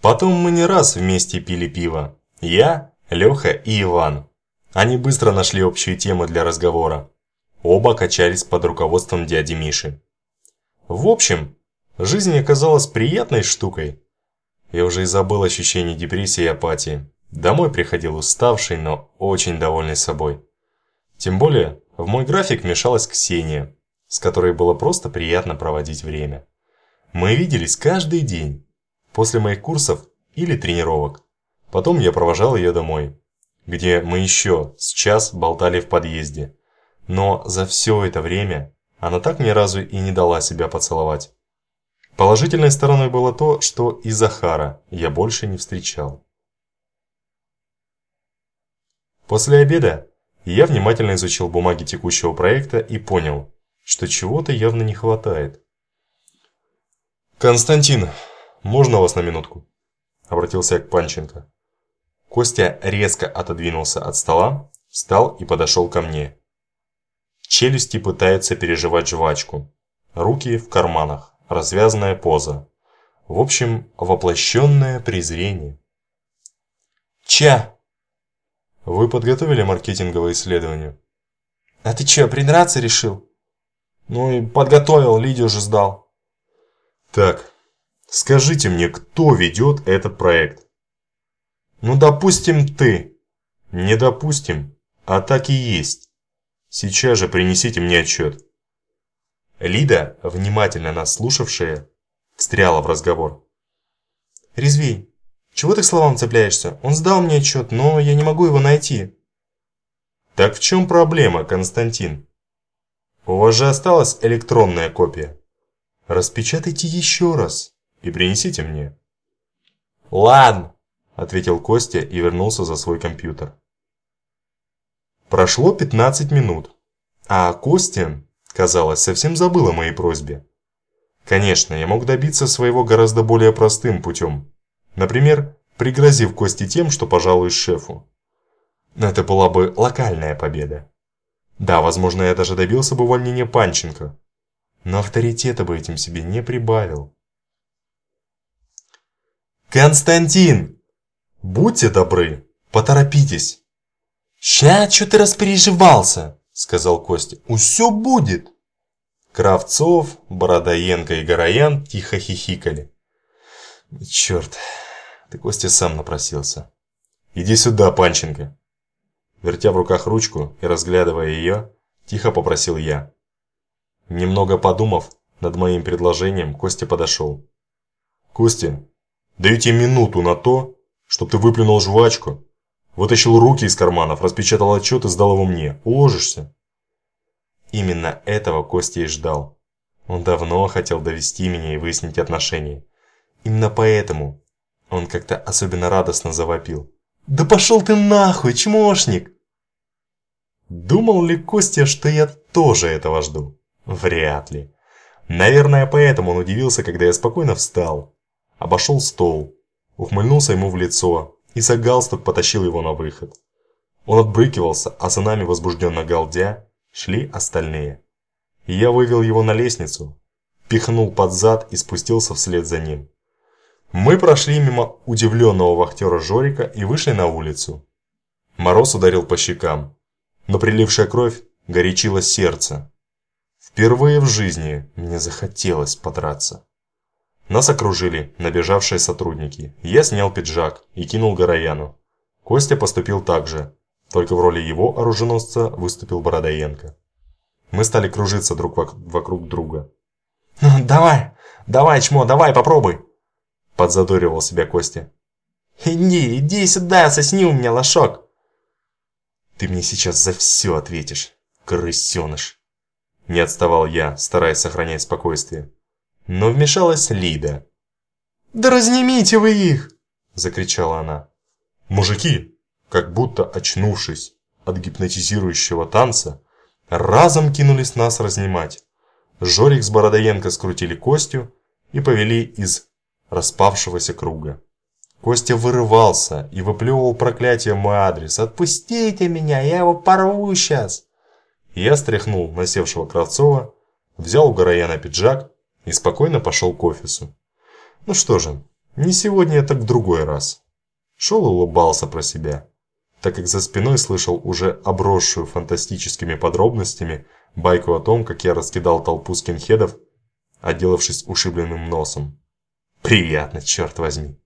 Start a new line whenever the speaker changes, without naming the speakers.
Потом мы не раз вместе пили пиво. Я, Леха и Иван. Они быстро нашли общую тему для разговора. Оба качались под руководством дяди Миши. В общем, жизнь оказалась приятной штукой. Я уже и забыл ощущение депрессии и апатии. Домой приходил уставший, но очень довольный собой. Тем более, в мой график вмешалась Ксения, с которой было просто приятно проводить время. Мы виделись каждый день, после моих курсов или тренировок. Потом я провожал ее домой, где мы еще с час болтали в подъезде. Но за все это время она так ни разу и не дала себя поцеловать. Положительной стороной было то, что и Захара я больше не встречал. После обеда я внимательно изучил бумаги текущего проекта и понял, что чего-то явно не хватает. «Константин, можно вас на минутку?» Обратился я к Панченко. Костя резко отодвинулся от стола, встал и подошел ко мне. Челюсти пытаются переживать жвачку. Руки в карманах, развязанная поза. В общем, воплощенное презрение. «Ча!» Вы подготовили маркетинговое исследование? А ты что, придраться решил? Ну и подготовил, Лидию уже сдал. Так, скажите мне, кто ведет этот проект? Ну, допустим, ты. Не допустим, а так и есть. Сейчас же принесите мне отчет. Лида, внимательно нас слушавшая, встряла в разговор. Резвей, чего ты к словам цепляешься? Он сдал мне отчет, но я не могу его найти. Так в чем проблема, Константин? У вас же осталась электронная копия. Распечатайте еще раз и принесите мне. Ладно, ответил Костя и вернулся за свой компьютер. Прошло 15 минут, а Костя, казалось, совсем забыл о моей просьбе. Конечно, я мог добиться своего гораздо более простым путем. Например, пригрозив Кости тем, что пожалуюсь шефу. Это была бы локальная победа. Да, возможно, я даже добился бы увольнения Панченко. Но авторитета бы этим себе не прибавил. «Константин! Будьте добры, поторопитесь!» «Ща, что ты распереживался?» – сказал Костя. «Усё будет!» Кравцов, Бородоенко и Гороян тихо хихикали. «Черт, ты Костя сам напросился. Иди сюда, Панченко!» Вертя в руках ручку и разглядывая ее, тихо попросил я. Немного подумав над моим предложением, Костя подошел. «Костя, даю тебе минуту на то, чтобы ты выплюнул жвачку, вытащил руки из карманов, распечатал отчет и сдал его мне. Уложишься?» Именно этого Костя и ждал. Он давно хотел довести меня и выяснить отношения. Именно поэтому он как-то особенно радостно завопил. «Да пошел ты нахуй, чмошник!» Думал ли Костя, что я тоже этого жду? Вряд ли. Наверное, поэтому он удивился, когда я спокойно встал. Обошел стол, ухмыльнулся ему в лицо и за галстук потащил его на выход. Он отбрыкивался, а за нами возбужденно галдя шли остальные. Я вывел его на лестницу, пихнул под зад и спустился вслед за ним. Мы прошли мимо удивленного вахтера Жорика и вышли на улицу. Мороз ударил по щекам, но прилившая кровь горячила сердце. Впервые в жизни мне захотелось подраться. Нас окружили набежавшие сотрудники. Я снял пиджак и кинул Горояну. Костя поступил так же, только в роли его оруженосца выступил Бородоенко. Мы стали кружиться друг вокруг друга. «Ну, давай, давай, чмо, давай, попробуй!» Подзадоривал себя Костя. «Иди, иди сюда, сосни у меня лошок!» «Ты мне сейчас за все ответишь, крысеныш!» Не отставал я, стараясь сохранять спокойствие. Но вмешалась Лида. «Да разнимите вы их!» Закричала она. Мужики, как будто очнувшись от гипнотизирующего танца, разом кинулись нас разнимать. Жорик с Бородоенко скрутили Костю и повели из распавшегося круга. Костя вырывался и выплевывал проклятие в мой адрес. «Отпустите меня, я его порву сейчас!» Я стряхнул насевшего Кравцова, взял у Горояна пиджак и спокойно пошел к офису. Ну что же, Не сегодня, так в другой раз. Шел и улыбался про себя, так как за спиной слышал уже обросшую фантастическими подробностями байку о том, как я раскидал толпу скинхедов, отделавшись ушибленным носом. Приятно, черт возьми.